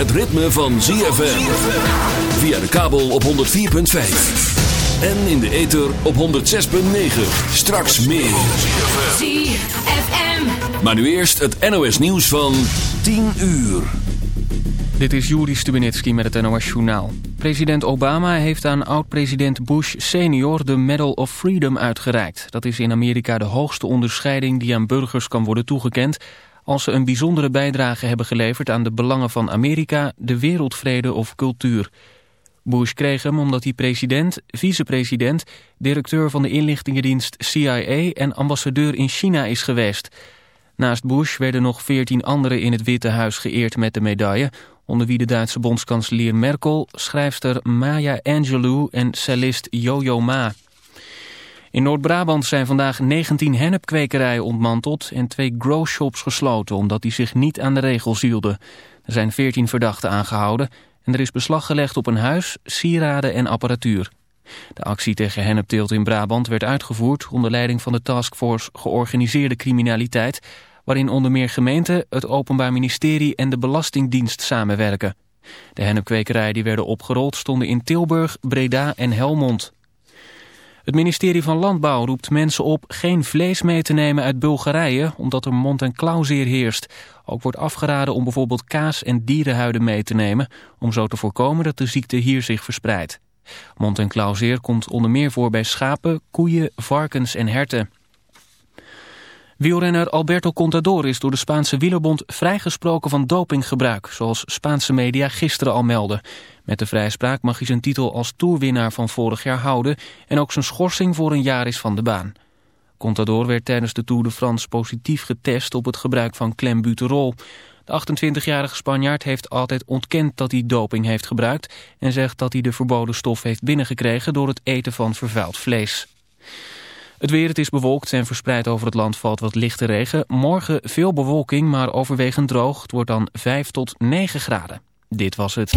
het ritme van ZFM. Via de kabel op 104.5. En in de ether op 106.9. Straks meer. ZFM. Maar nu eerst het NOS nieuws van 10 uur. Dit is Juri Stubenitski met het NOS Journaal. President Obama heeft aan oud-president Bush senior de Medal of Freedom uitgereikt. Dat is in Amerika de hoogste onderscheiding die aan burgers kan worden toegekend als ze een bijzondere bijdrage hebben geleverd aan de belangen van Amerika, de wereldvrede of cultuur. Bush kreeg hem omdat hij president, vicepresident, directeur van de inlichtingendienst CIA en ambassadeur in China is geweest. Naast Bush werden nog veertien anderen in het Witte Huis geëerd met de medaille, onder wie de Duitse bondskanselier Merkel, schrijfster Maya Angelou en cellist Yo-Yo Ma. In Noord-Brabant zijn vandaag 19 hennepkwekerijen ontmanteld en twee growshops gesloten omdat die zich niet aan de regels hielden. Er zijn 14 verdachten aangehouden en er is beslag gelegd op een huis, sieraden en apparatuur. De actie tegen hennepteelt in Brabant werd uitgevoerd onder leiding van de taskforce Georganiseerde Criminaliteit, waarin onder meer gemeenten, het Openbaar Ministerie en de Belastingdienst samenwerken. De hennepkwekerijen die werden opgerold stonden in Tilburg, Breda en Helmond. Het ministerie van Landbouw roept mensen op geen vlees mee te nemen uit Bulgarije omdat er mond- en klauwzeer heerst. Ook wordt afgeraden om bijvoorbeeld kaas en dierenhuiden mee te nemen om zo te voorkomen dat de ziekte hier zich verspreidt. Mond- en klauwzeer komt onder meer voor bij schapen, koeien, varkens en herten. Wielrenner Alberto Contador is door de Spaanse wielerbond vrijgesproken van dopinggebruik, zoals Spaanse media gisteren al melden. Met de vrijspraak mag hij zijn titel als toerwinnaar van vorig jaar houden en ook zijn schorsing voor een jaar is van de baan. Contador werd tijdens de Tour de France positief getest op het gebruik van klembuterol. De 28-jarige Spanjaard heeft altijd ontkend dat hij doping heeft gebruikt en zegt dat hij de verboden stof heeft binnengekregen door het eten van vervuild vlees. Het weer, het is bewolkt en verspreid over het land valt wat lichte regen. Morgen veel bewolking, maar overwegend droog. Het wordt dan 5 tot 9 graden. Dit was het.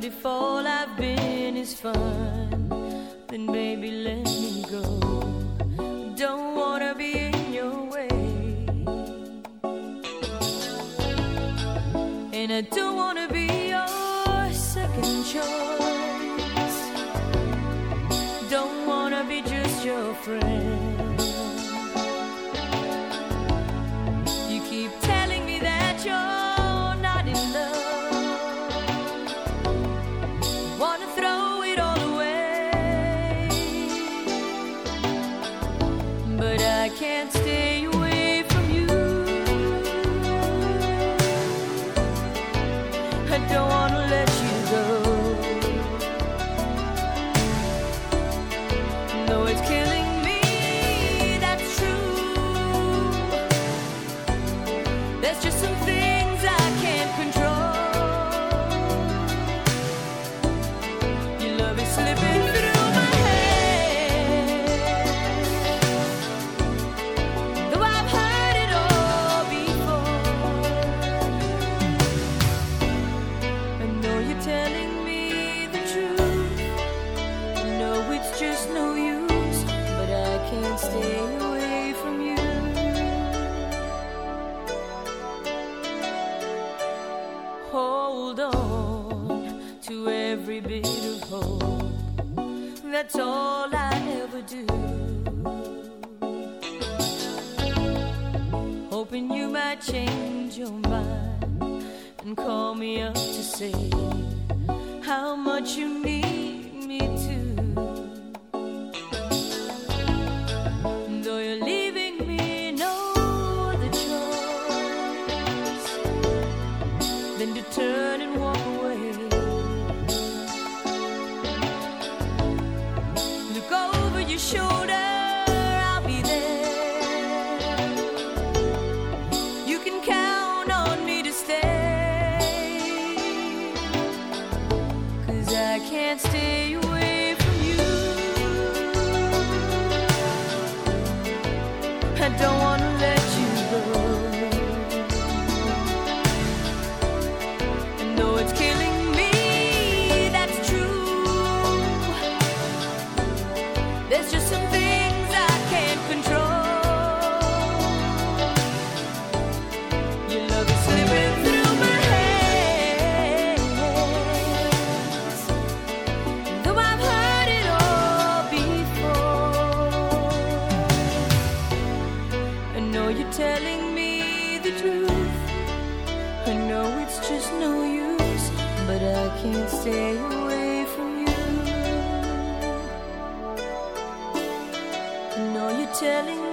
But if all I've been is fun, then baby let me go. Don't wanna be in your way, and I don't wanna but I can't stay away from you. No, you're telling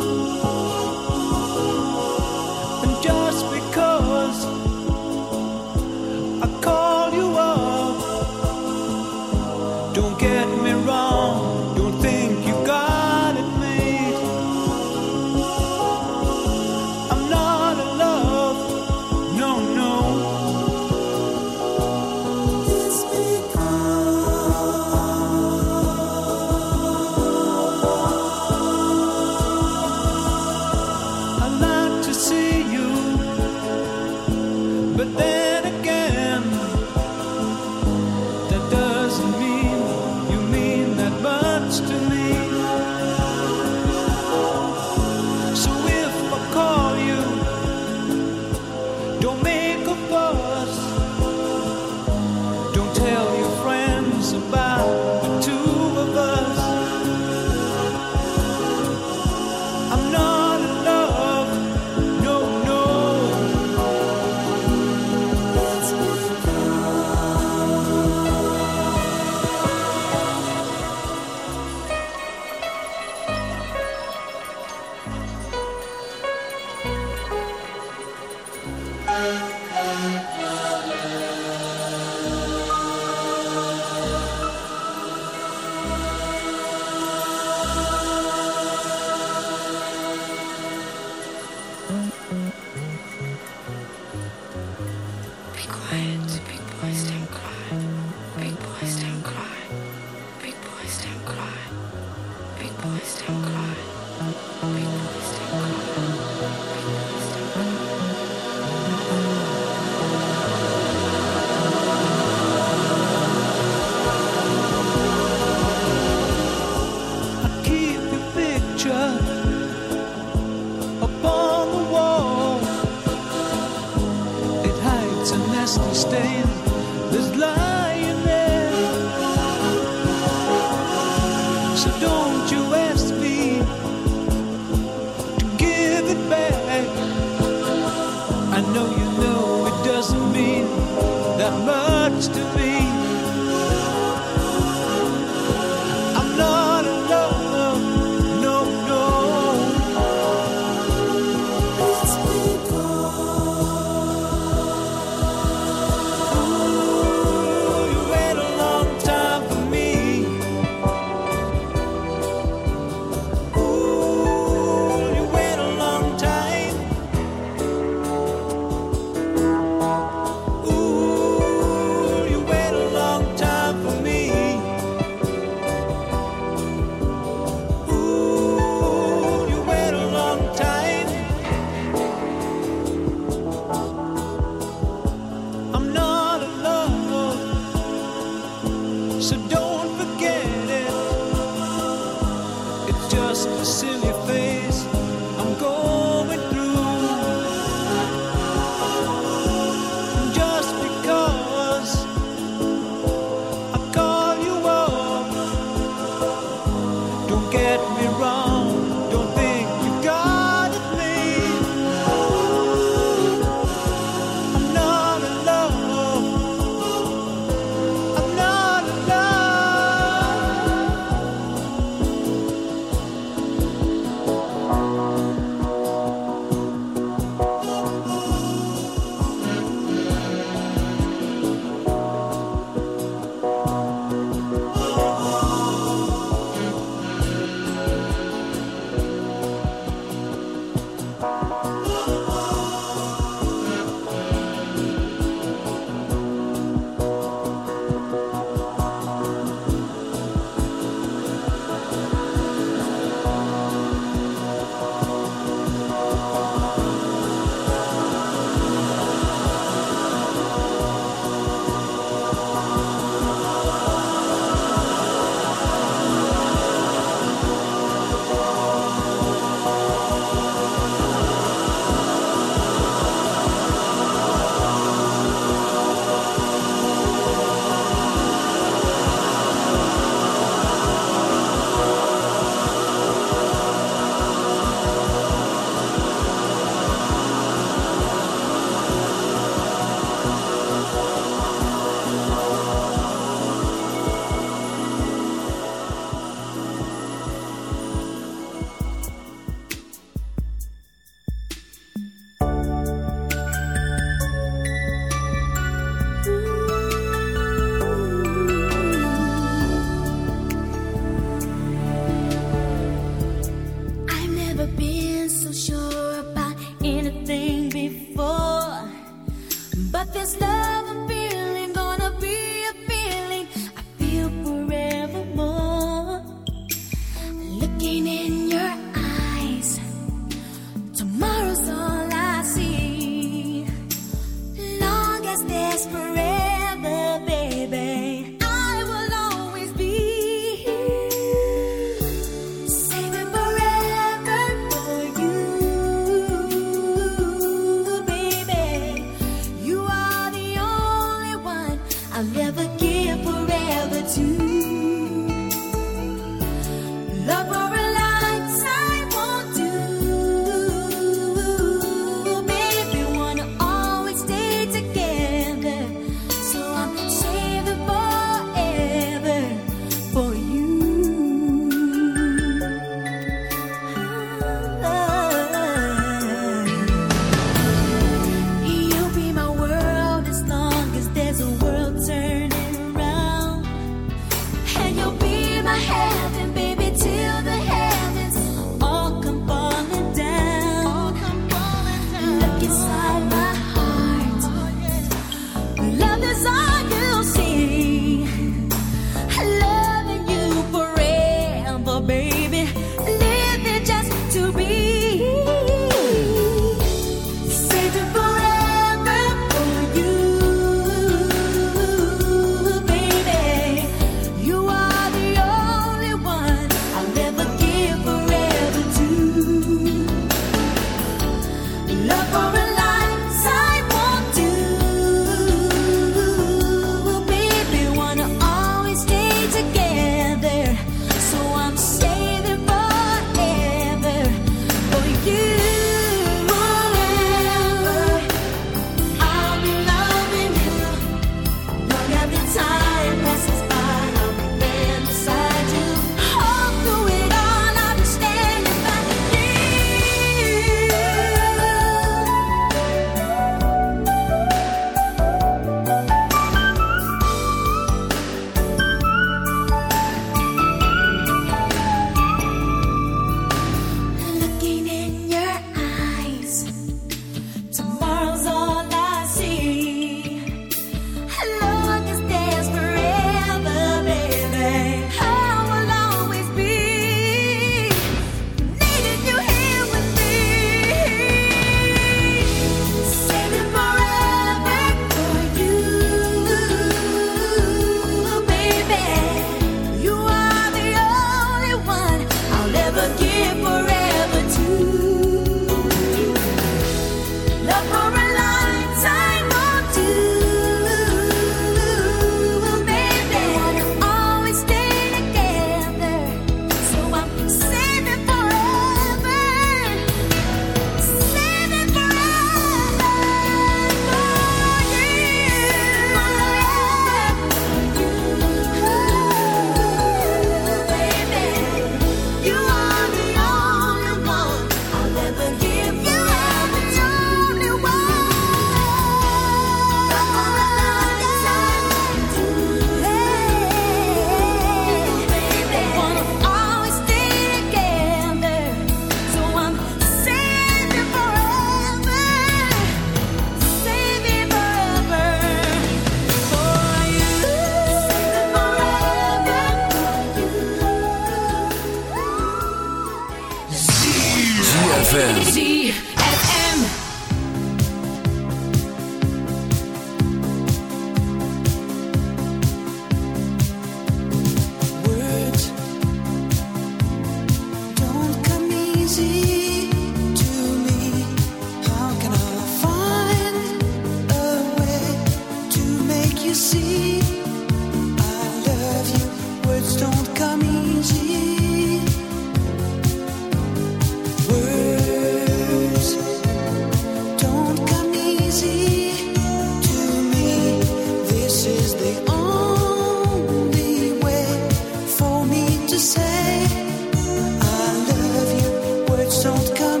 don't come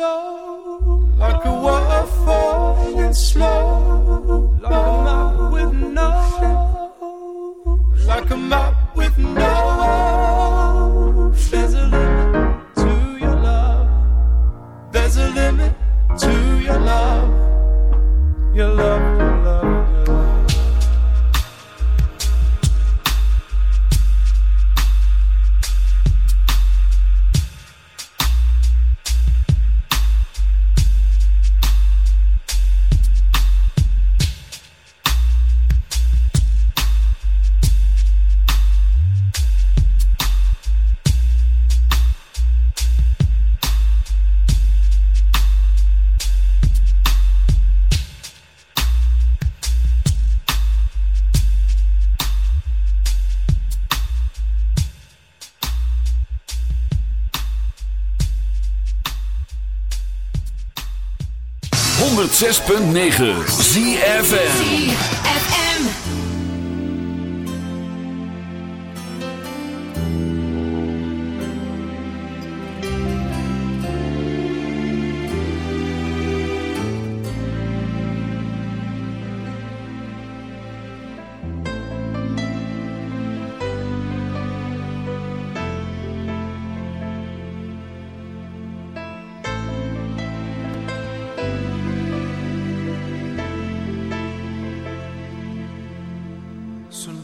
Slow. Like a waterfall slow. Like a map with no. Like a map with no. There's a limit to your love. There's a limit to. Your love, your love, 106.9 ZFN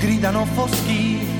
gridano foschi.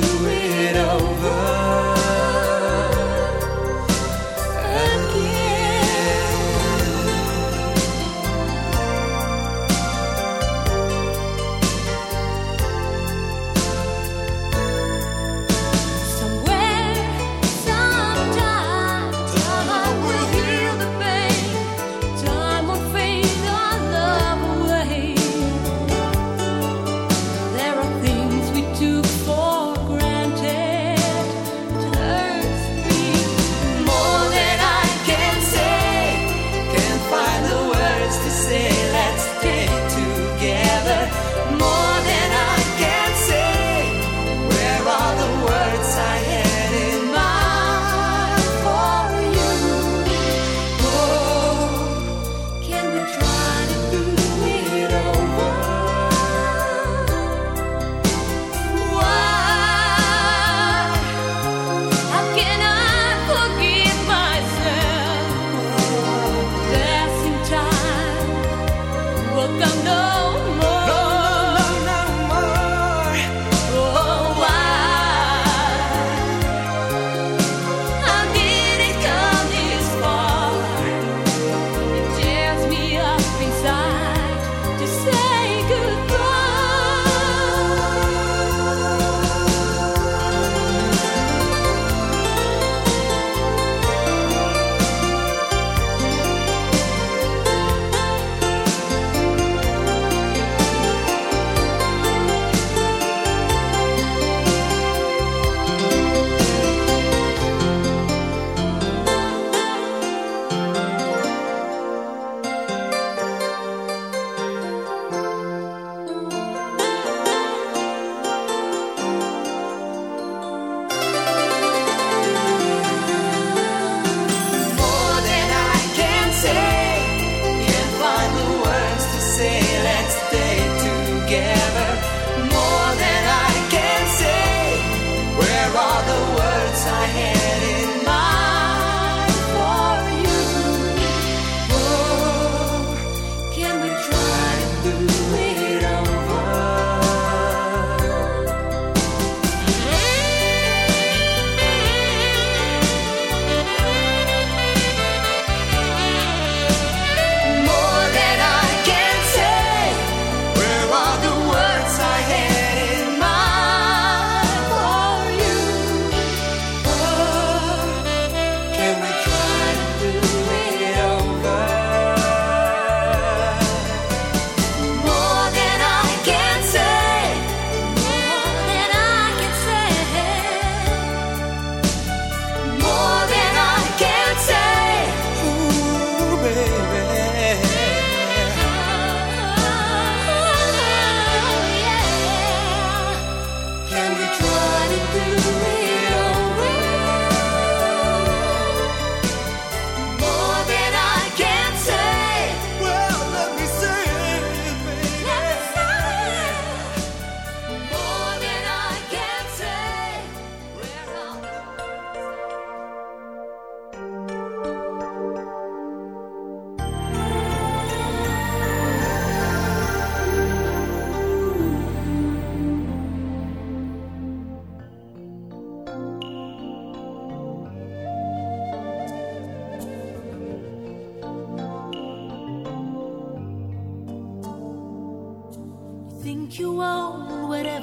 the it always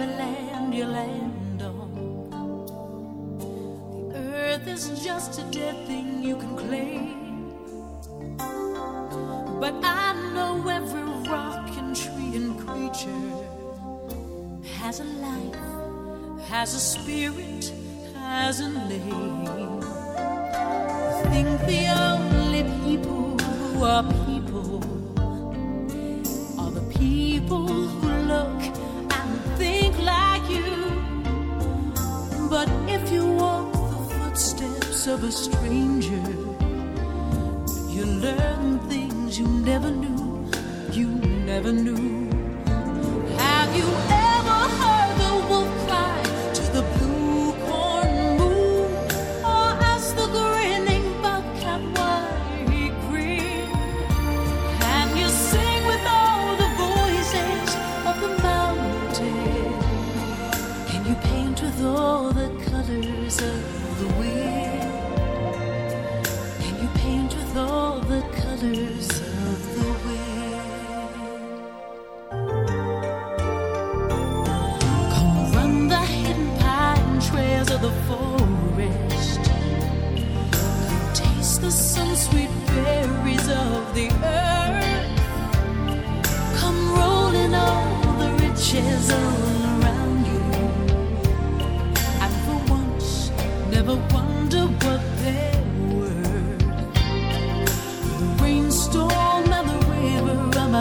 The land you land on. The earth is just a dead thing you can claim. But I know every rock and tree and creature has a life, has a spirit, has a name. Footsteps